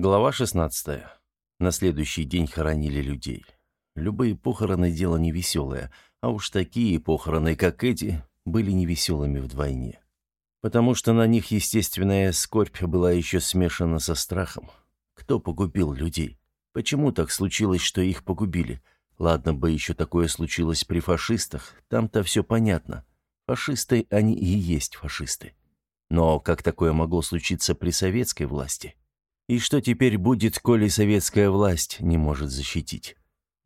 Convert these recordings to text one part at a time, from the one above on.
Глава 16. На следующий день хоронили людей. Любые похороны – дело невеселое, а уж такие похороны, как эти, были невеселыми вдвойне. Потому что на них естественная скорбь была еще смешана со страхом. Кто погубил людей? Почему так случилось, что их погубили? Ладно бы еще такое случилось при фашистах, там-то все понятно. Фашисты они и есть фашисты. Но как такое могло случиться при советской власти? И что теперь будет, коли советская власть не может защитить?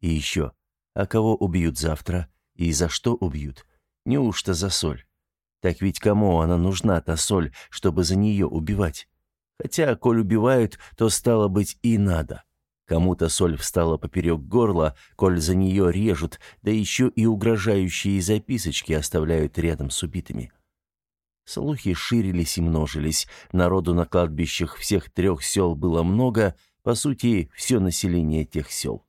И еще, а кого убьют завтра? И за что убьют? Неужто за соль? Так ведь кому она нужна, та соль, чтобы за нее убивать? Хотя, коль убивают, то стало быть и надо. Кому-то соль встала поперек горла, коль за нее режут, да еще и угрожающие записочки оставляют рядом с убитыми. Слухи ширились и множились. Народу на кладбищах всех трех сел было много, по сути, все население тех сел.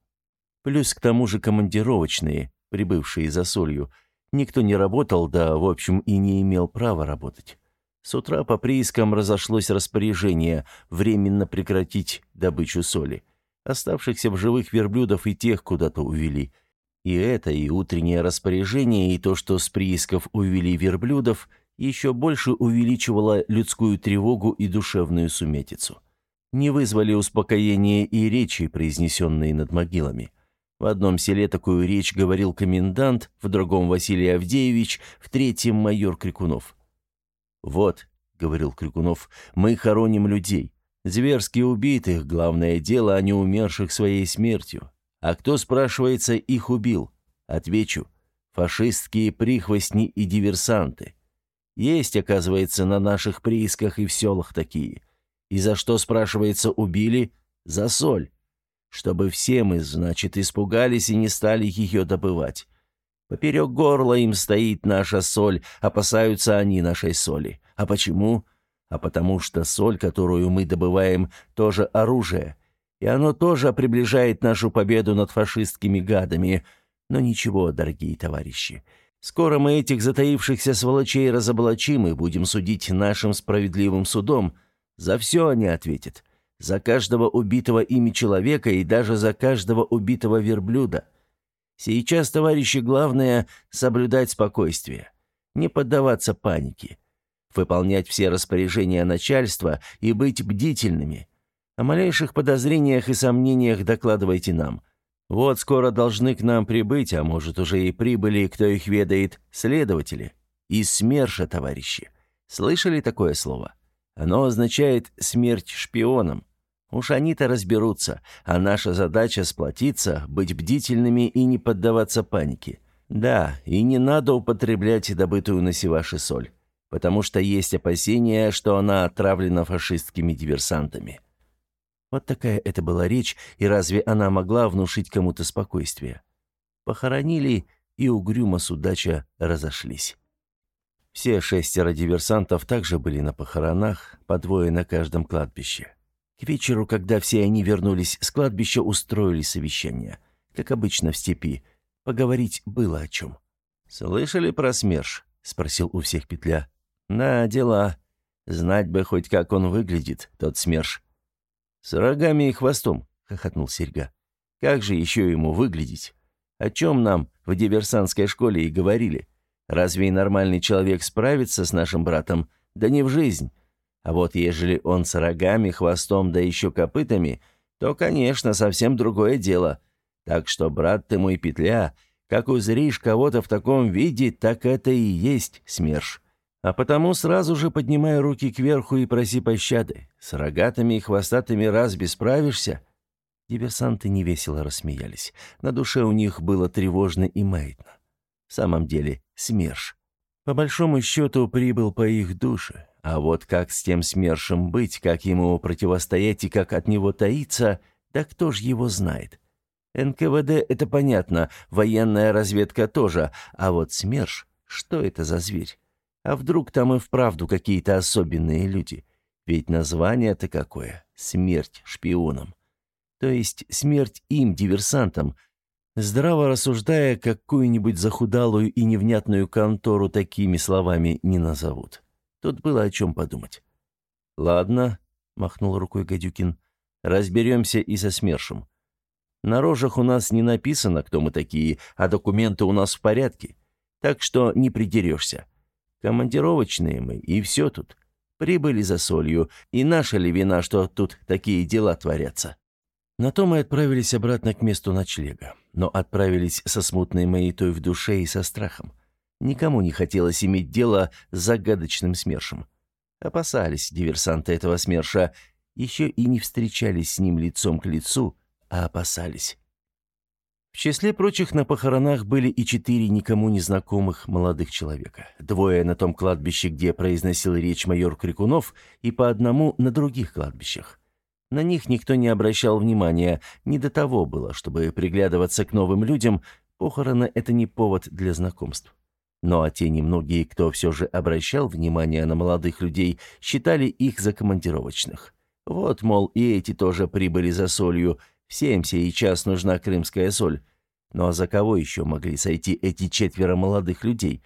Плюс к тому же командировочные, прибывшие за солью. Никто не работал, да, в общем, и не имел права работать. С утра по приискам разошлось распоряжение временно прекратить добычу соли. Оставшихся в живых верблюдов и тех куда-то увели. И это, и утреннее распоряжение, и то, что с приисков увели верблюдов – еще больше увеличивало людскую тревогу и душевную сумятицу. Не вызвали успокоения и речи, произнесенные над могилами. В одном селе такую речь говорил комендант, в другом Василий Авдеевич, в третьем майор Крикунов. «Вот», — говорил Крикунов, — «мы хороним людей. Зверски убитых, главное дело, а не умерших своей смертью. А кто, спрашивается, их убил? Отвечу. Фашистские прихвостни и диверсанты. Есть, оказывается, на наших приисках и в селах такие. И за что, спрашивается, убили? За соль. Чтобы все мы, значит, испугались и не стали ее добывать. Поперек горла им стоит наша соль, опасаются они нашей соли. А почему? А потому что соль, которую мы добываем, тоже оружие. И оно тоже приближает нашу победу над фашистскими гадами. Но ничего, дорогие товарищи, Скоро мы этих затаившихся сволочей разоблачим и будем судить нашим справедливым судом. За все они ответят. За каждого убитого ими человека и даже за каждого убитого верблюда. Сейчас, товарищи, главное — соблюдать спокойствие, не поддаваться панике, выполнять все распоряжения начальства и быть бдительными. О малейших подозрениях и сомнениях докладывайте нам — вот скоро должны к нам прибыть, а может, уже и прибыли, кто их ведает, следователи. Из СМЕРШа, товарищи. Слышали такое слово? Оно означает «смерть шпионам». Уж они-то разберутся, а наша задача сплотиться, быть бдительными и не поддаваться панике. Да, и не надо употреблять добытую на Севаше соль, потому что есть опасения, что она отравлена фашистскими диверсантами. Вот такая это была речь, и разве она могла внушить кому-то спокойствие? Похоронили, и угрюмо судача разошлись. Все шестеро диверсантов также были на похоронах, по двое на каждом кладбище. К вечеру, когда все они вернулись с кладбища, устроили совещание. Как обычно в степи. Поговорить было о чем. «Слышали про СМЕРШ?» — спросил у всех Петля. «На, дела. Знать бы хоть, как он выглядит, тот СМЕРШ. «С рогами и хвостом», — хохотнул Серьга. «Как же еще ему выглядеть? О чем нам в диверсантской школе и говорили? Разве нормальный человек справится с нашим братом? Да не в жизнь. А вот ежели он с рогами, хвостом, да еще копытами, то, конечно, совсем другое дело. Так что, брат ты мой петля, как узришь кого-то в таком виде, так это и есть СМЕРШ. А потому сразу же поднимай руки кверху и проси пощады. С рогатыми и хвостатыми раз бесправишься». Диверсанты невесело рассмеялись. На душе у них было тревожно и маятно. В самом деле, СМЕРШ. По большому счету, прибыл по их душе. А вот как с тем СМЕРШем быть, как ему противостоять и как от него таиться, да кто ж его знает. НКВД — это понятно, военная разведка тоже, а вот СМЕРШ — что это за зверь? А вдруг там и вправду какие-то особенные люди? Ведь название-то какое? Смерть шпионам. То есть смерть им, диверсантам. Здраво рассуждая, какую-нибудь захудалую и невнятную контору такими словами не назовут. Тут было о чем подумать. «Ладно», — махнул рукой Гадюкин, — Разберемся и со СМЕРШем. На рожах у нас не написано, кто мы такие, а документы у нас в порядке. Так что не придерешься. Командировочные мы, и все тут. Прибыли за солью, и наша ли вина, что тут такие дела творятся?» На то мы отправились обратно к месту ночлега, но отправились со смутной маятой в душе и со страхом. Никому не хотелось иметь дело с загадочным СМЕРШем. Опасались диверсанты этого СМЕРШа, еще и не встречались с ним лицом к лицу, а опасались. В числе прочих на похоронах были и четыре никому незнакомых молодых человека. Двое на том кладбище, где произносил речь майор Крикунов, и по одному на других кладбищах. На них никто не обращал внимания, не до того было, чтобы приглядываться к новым людям, похороны — это не повод для знакомств. Ну а те немногие, кто все же обращал внимание на молодых людей, считали их за командировочных. Вот, мол, и эти тоже прибыли за солью — Всем сей час нужна крымская соль. Но за кого еще могли сойти эти четверо молодых людей?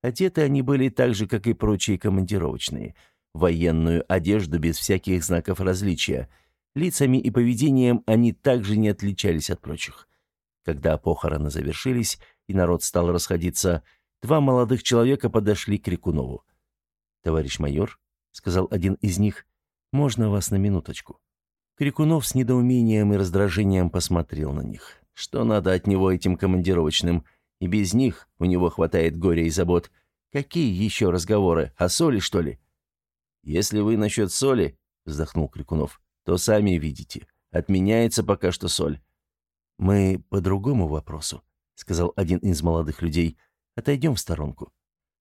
Одеты они были так же, как и прочие командировочные. Военную одежду без всяких знаков различия. Лицами и поведением они также не отличались от прочих. Когда похороны завершились и народ стал расходиться, два молодых человека подошли к Рекунову. «Товарищ майор», — сказал один из них, — «можно вас на минуточку?» Крикунов с недоумением и раздражением посмотрел на них. Что надо от него этим командировочным? И без них у него хватает горя и забот. Какие еще разговоры? О соли, что ли? «Если вы насчет соли, — вздохнул Крикунов, — то сами видите. Отменяется пока что соль». «Мы по другому вопросу», — сказал один из молодых людей. «Отойдем в сторонку».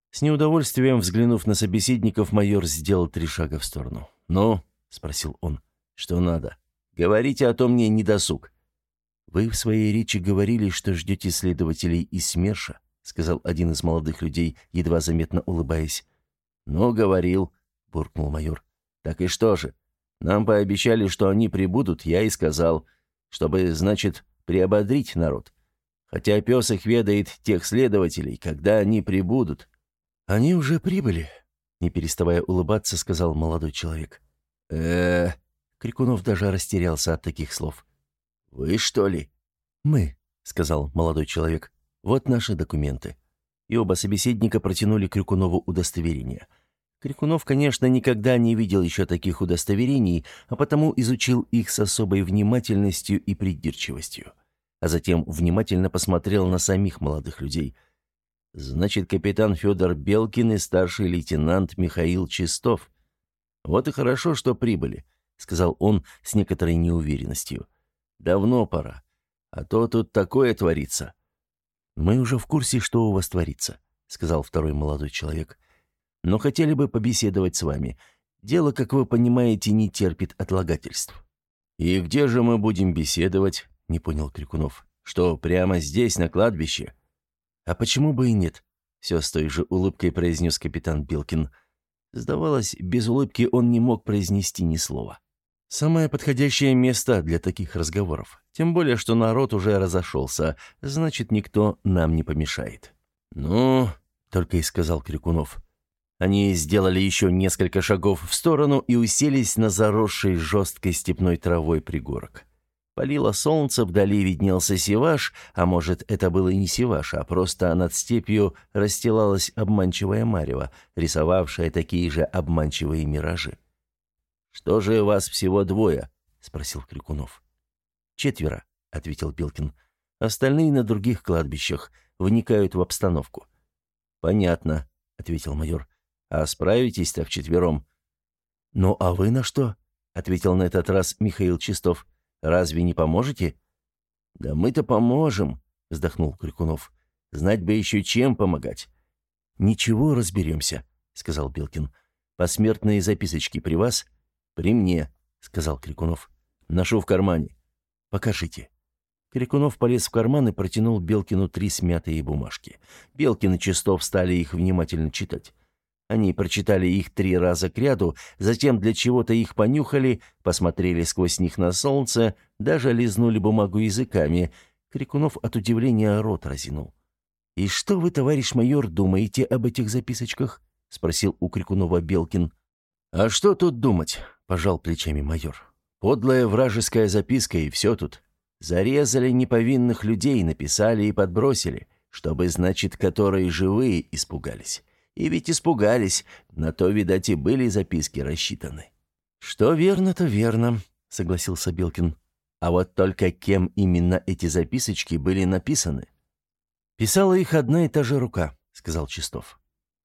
С неудовольствием взглянув на собеседников, майор сделал три шага в сторону. «Ну?» — спросил он. «Что надо? Говорите, а то мне не досуг». «Вы в своей речи говорили, что ждете следователей из СМЕРШа», сказал один из молодых людей, едва заметно улыбаясь. «Ну, говорил», — буркнул майор. «Так и что же? Нам пообещали, что они прибудут, я и сказал, чтобы, значит, приободрить народ. Хотя пес их ведает тех следователей, когда они прибудут». «Они уже прибыли», — не переставая улыбаться, сказал молодой человек. э Крикунов даже растерялся от таких слов. «Вы, что ли?» «Мы», — сказал молодой человек. «Вот наши документы». И оба собеседника протянули Крикунову удостоверение. Крикунов, конечно, никогда не видел еще таких удостоверений, а потому изучил их с особой внимательностью и придирчивостью. А затем внимательно посмотрел на самих молодых людей. «Значит, капитан Федор Белкин и старший лейтенант Михаил Чистов. Вот и хорошо, что прибыли. — сказал он с некоторой неуверенностью. «Давно пора. А то тут такое творится». «Мы уже в курсе, что у вас творится», — сказал второй молодой человек. «Но хотели бы побеседовать с вами. Дело, как вы понимаете, не терпит отлагательств». «И где же мы будем беседовать?» — не понял Крикунов. «Что, прямо здесь, на кладбище?» «А почему бы и нет?» — все с той же улыбкой произнес капитан Билкин. Сдавалось, без улыбки он не мог произнести ни слова. Самое подходящее место для таких разговоров. Тем более, что народ уже разошелся, значит, никто нам не помешает. «Ну», — только и сказал Крикунов. Они сделали еще несколько шагов в сторону и уселись на заросший жесткой степной травой пригорок. Палило солнце, вдали виднелся севаш, а может, это было не севаш, а просто над степью расстилалась обманчивая марево, рисовавшая такие же обманчивые миражи. «Что же вас всего двое?» — спросил Крикунов. «Четверо», — ответил Белкин. «Остальные на других кладбищах, вникают в обстановку». «Понятно», — ответил майор. «А справитесь-то вчетвером?» «Ну, а вы на что?» — ответил на этот раз Михаил Чистов. «Разве не поможете?» «Да мы-то поможем», — вздохнул Крикунов. «Знать бы еще чем помогать». «Ничего, разберемся», — сказал Белкин. «Посмертные записочки при вас?» «При мне», — сказал Крикунов. «Ношу в кармане». «Покажите». Крикунов полез в карман и протянул Белкину три смятые бумажки. Белкин и Чистов стали их внимательно читать. Они прочитали их три раза кряду, затем для чего-то их понюхали, посмотрели сквозь них на солнце, даже лизнули бумагу языками. Крикунов от удивления рот разинул. «И что вы, товарищ майор, думаете об этих записочках?» — спросил у Крикунова Белкин. «А что тут думать?» — пожал плечами майор. Подлая вражеская записка и все тут. Зарезали неповинных людей, написали и подбросили, чтобы, значит, которые живые испугались. И ведь испугались, на то, видать, и были записки рассчитаны. «Что верно, то верно», — согласился Белкин. «А вот только кем именно эти записочки были написаны?» «Писала их одна и та же рука», — сказал Чистов.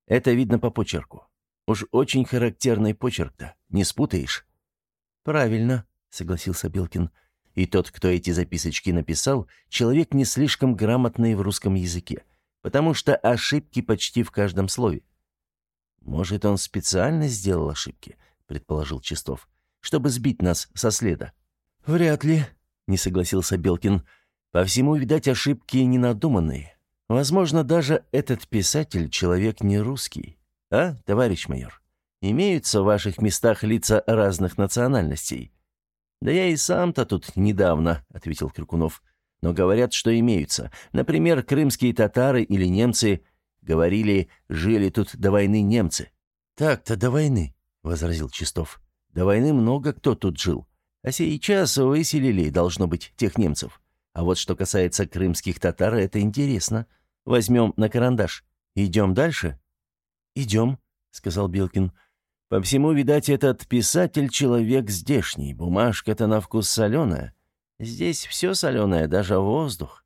«Это видно по почерку. Уж очень характерный почерк-то, не спутаешь». «Правильно», — согласился Белкин. «И тот, кто эти записочки написал, человек не слишком грамотный в русском языке, потому что ошибки почти в каждом слове». «Может, он специально сделал ошибки?» — предположил Чистов. «Чтобы сбить нас со следа». «Вряд ли», — не согласился Белкин. «По всему, видать, ошибки ненадуманные. Возможно, даже этот писатель — человек не русский. А, товарищ майор? Имеются в ваших местах лица разных национальностей?» «Да я и сам-то тут недавно», — ответил Крюкунов. «Но говорят, что имеются. Например, крымские татары или немцы. Говорили, жили тут до войны немцы». «Так-то до войны», — возразил Чистов. «До войны много кто тут жил. А сейчас выселили, должно быть, тех немцев. А вот что касается крымских татар, это интересно. Возьмем на карандаш. Идем дальше?» «Идем», — сказал Билкин. «По всему, видать, этот писатель — человек здешний. Бумажка-то на вкус соленая. Здесь все соленое, даже воздух.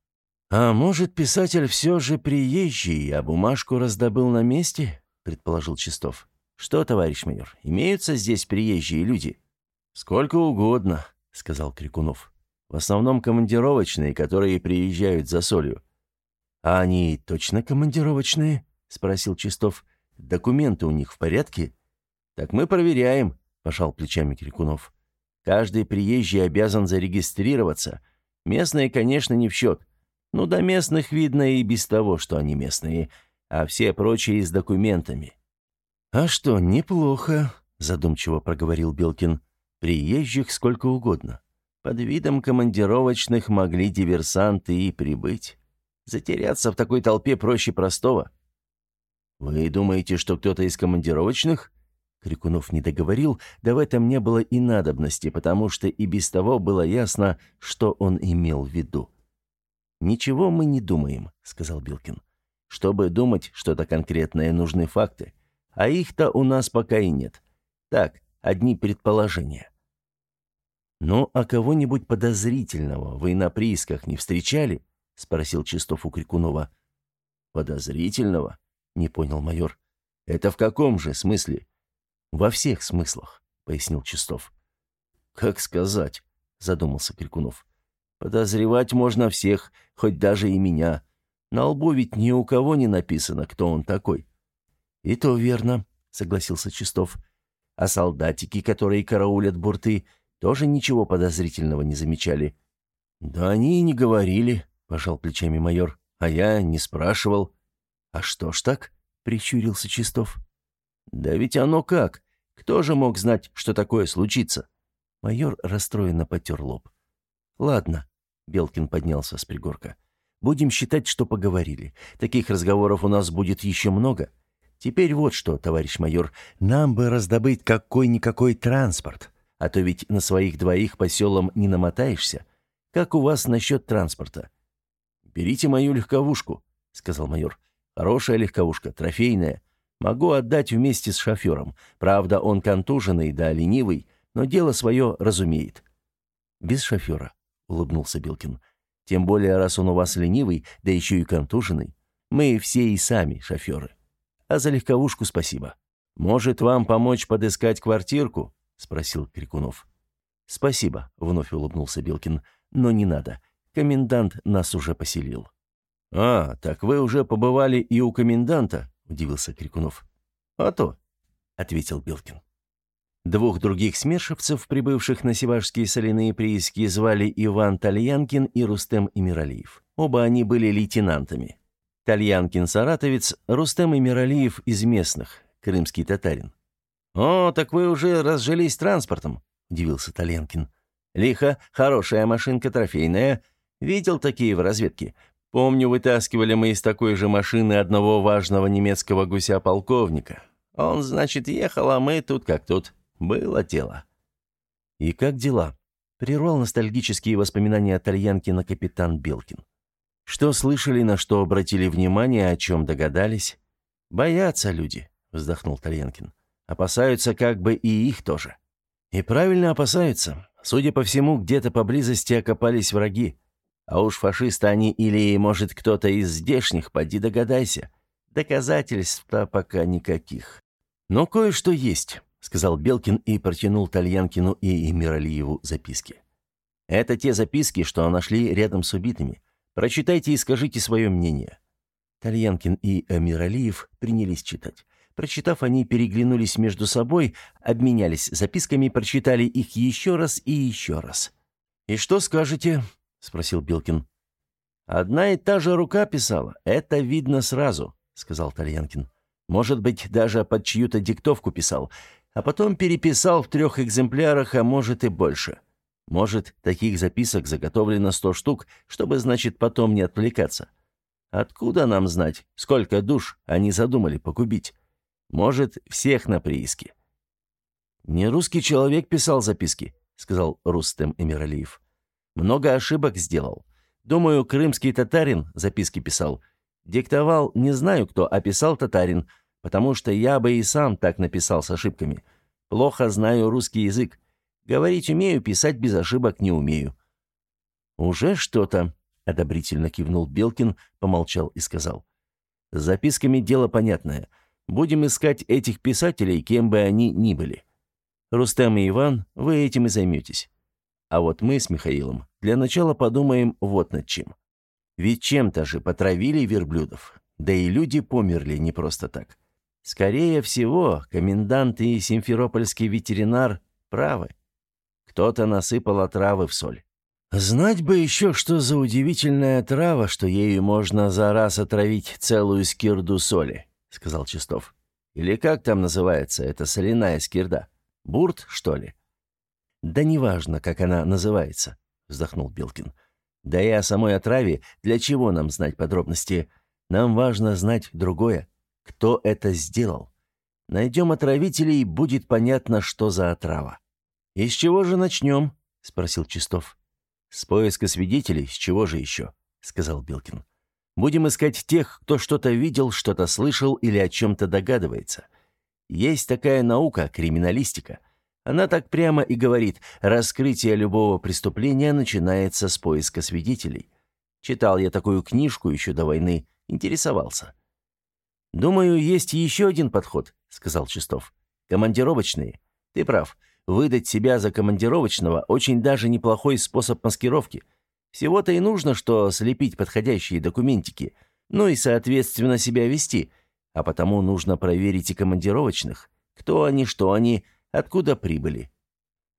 А может, писатель все же приезжий, а бумажку раздобыл на месте?» — предположил Чистов. «Что, товарищ майор, имеются здесь приезжие люди?» «Сколько угодно», — сказал Крикунов. «В основном командировочные, которые приезжают за солью. «А они точно командировочные?» — спросил Чистов. «Документы у них в порядке?» «Так мы проверяем», — пожал плечами Крикунов. «Каждый приезжий обязан зарегистрироваться. Местные, конечно, не в счет. Ну, до местных видно и без того, что они местные, а все прочие с документами». «А что, неплохо», — задумчиво проговорил Белкин. «Приезжих сколько угодно. Под видом командировочных могли диверсанты и прибыть». Затеряться в такой толпе проще простого. «Вы думаете, что кто-то из командировочных?» Крикунов не договорил, да в этом не было и надобности, потому что и без того было ясно, что он имел в виду. «Ничего мы не думаем», — сказал Билкин. «Чтобы думать что-то конкретное, нужны факты. А их-то у нас пока и нет. Так, одни предположения». «Ну, а кого-нибудь подозрительного вы на приисках не встречали?» — спросил Чистов у Крикунова. «Подозрительного?» — не понял майор. «Это в каком же смысле?» «Во всех смыслах», — пояснил Чистов. «Как сказать?» — задумался Крикунов. «Подозревать можно всех, хоть даже и меня. На лбу ведь ни у кого не написано, кто он такой». «И то верно», — согласился Чистов. «А солдатики, которые караулят бурты, тоже ничего подозрительного не замечали». «Да они и не говорили», — пожал плечами майор. «А я не спрашивал». «А что ж так?» — прищурился Чистов. «Да ведь оно как? Кто же мог знать, что такое случится?» Майор расстроенно потер лоб. «Ладно», — Белкин поднялся с пригорка. «Будем считать, что поговорили. Таких разговоров у нас будет еще много. Теперь вот что, товарищ майор, нам бы раздобыть какой-никакой транспорт, а то ведь на своих двоих по селам не намотаешься. Как у вас насчет транспорта? «Берите мою легковушку», — сказал майор. «Хорошая легковушка, трофейная. Могу отдать вместе с шофером. Правда, он контуженный да ленивый, но дело свое разумеет». «Без шофера», — улыбнулся Белкин. «Тем более, раз он у вас ленивый, да еще и контуженный. Мы все и сами шоферы. А за легковушку спасибо. Может, вам помочь подыскать квартирку?» — спросил Крикунов. «Спасибо», — вновь улыбнулся Белкин, — «но не надо. Комендант нас уже поселил». «А, так вы уже побывали и у коменданта?» — удивился Крикунов. «А то», — ответил Белкин. Двух других смершевцев, прибывших на севашские соляные прииски, звали Иван Тальянкин и Рустем Имиралиев. Оба они были лейтенантами. Тальянкин – саратовец, Рустем Имиралиев – из местных, крымский татарин. «О, так вы уже разжились транспортом», – удивился Тальянкин. «Лихо, хорошая машинка трофейная, Видел такие в разведке. Помню, вытаскивали мы из такой же машины одного важного немецкого гуся-полковника. Он, значит, ехал, а мы тут как тут. Было дело. «И как дела?» — прервал ностальгические воспоминания на капитан Белкин. «Что слышали, на что обратили внимание, о чем догадались?» «Боятся люди», — вздохнул Тальянкин. «Опасаются как бы и их тоже». «И правильно опасаются. Судя по всему, где-то поблизости окопались враги. А уж фашисты они или, может, кто-то из здешних, поди догадайся. Доказательств-то пока никаких. Но кое-что есть сказал Белкин и протянул Тальянкину и Эмиралиеву записки. «Это те записки, что нашли рядом с убитыми. Прочитайте и скажите свое мнение». Тальянкин и Эмиралиев принялись читать. Прочитав, они переглянулись между собой, обменялись записками, прочитали их еще раз и еще раз. «И что скажете?» — спросил Белкин. «Одна и та же рука писала. Это видно сразу», — сказал Тальянкин. «Может быть, даже под чью-то диктовку писал а потом переписал в трех экземплярах, а может и больше. Может, таких записок заготовлено сто штук, чтобы, значит, потом не отвлекаться. Откуда нам знать, сколько душ они задумали погубить? Может, всех на прииске. «Не русский человек писал записки», — сказал Рустем Эмиралиев. «Много ошибок сделал. Думаю, крымский татарин записки писал. Диктовал, не знаю кто, а писал татарин — потому что я бы и сам так написал с ошибками. Плохо знаю русский язык. Говорить умею, писать без ошибок не умею». «Уже что-то», — одобрительно кивнул Белкин, помолчал и сказал. «С записками дело понятное. Будем искать этих писателей, кем бы они ни были. Рустем и Иван, вы этим и займетесь. А вот мы с Михаилом для начала подумаем вот над чем. Ведь чем-то же потравили верблюдов, да и люди померли не просто так. Скорее всего, комендант и симферопольский ветеринар правы. Кто-то насыпал отравы в соль. «Знать бы еще, что за удивительная трава, что ею можно за раз отравить целую скирду соли», — сказал Чистов. «Или как там называется эта соляная скирда? Бурт, что ли?» «Да неважно, как она называется», — вздохнул Билкин. «Да и о самой отраве для чего нам знать подробности? Нам важно знать другое кто это сделал. Найдем отравителей, будет понятно, что за отрава. «И с чего же начнем?» — спросил Чистов. «С поиска свидетелей, с чего же еще?» — сказал Билкин. «Будем искать тех, кто что-то видел, что-то слышал или о чем-то догадывается. Есть такая наука — криминалистика. Она так прямо и говорит, раскрытие любого преступления начинается с поиска свидетелей. Читал я такую книжку еще до войны, интересовался. «Думаю, есть еще один подход», — сказал Чистов. «Командировочные. Ты прав. Выдать себя за командировочного — очень даже неплохой способ маскировки. Всего-то и нужно, что слепить подходящие документики, ну и, соответственно, себя вести. А потому нужно проверить и командировочных. Кто они, что они, откуда прибыли».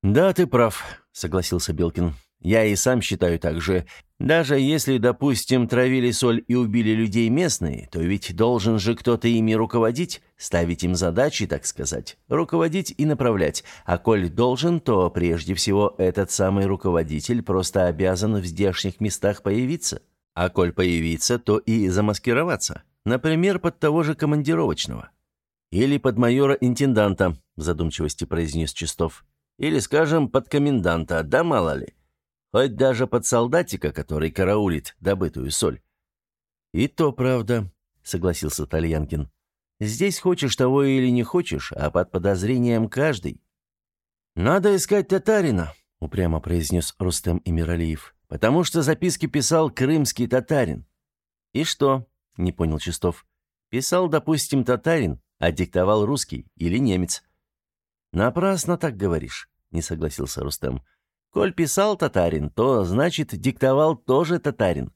«Да, ты прав», — согласился Белкин. «Я и сам считаю так же. Даже если, допустим, травили соль и убили людей местные, то ведь должен же кто-то ими руководить, ставить им задачи, так сказать, руководить и направлять. А коль должен, то прежде всего этот самый руководитель просто обязан в здешних местах появиться. А коль появиться, то и замаскироваться. Например, под того же командировочного. Или под майора-интенданта, в задумчивости произнес Чистов. Или, скажем, под коменданта, да мало ли. Хоть даже под солдатика, который караулит добытую соль. «И то правда», — согласился Тальянкин. «Здесь хочешь того или не хочешь, а под подозрением каждый». «Надо искать татарина», — упрямо произнес Рустем Эмиралиев, «потому что записки писал крымский татарин». «И что?» — не понял Чистов. «Писал, допустим, татарин, а диктовал русский или немец». «Напрасно так говоришь», — не согласился Рустем. «Рустем». Коль писал татарин, то, значит, диктовал тоже татарин.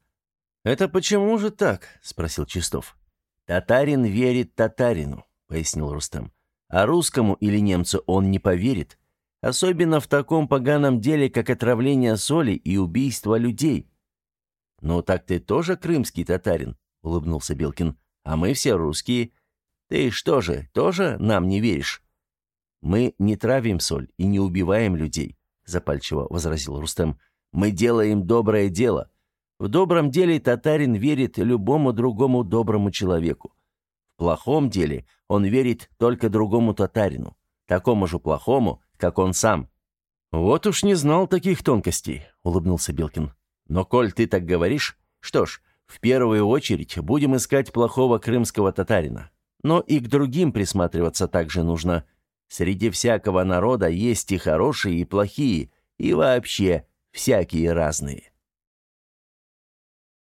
«Это почему же так?» — спросил Чистов. «Татарин верит татарину», — пояснил Рустам. «А русскому или немцу он не поверит. Особенно в таком поганом деле, как отравление соли и убийство людей». «Ну так ты тоже крымский татарин?» — улыбнулся Белкин. «А мы все русские. Ты что же, тоже нам не веришь?» «Мы не травим соль и не убиваем людей», — запальчиво возразил Рустем. «Мы делаем доброе дело. В добром деле татарин верит любому другому доброму человеку. В плохом деле он верит только другому татарину, такому же плохому, как он сам». «Вот уж не знал таких тонкостей», — улыбнулся Белкин. «Но коль ты так говоришь, что ж, в первую очередь будем искать плохого крымского татарина. Но и к другим присматриваться также нужно. Среди всякого народа есть и хорошие, и плохие, и вообще всякие разные.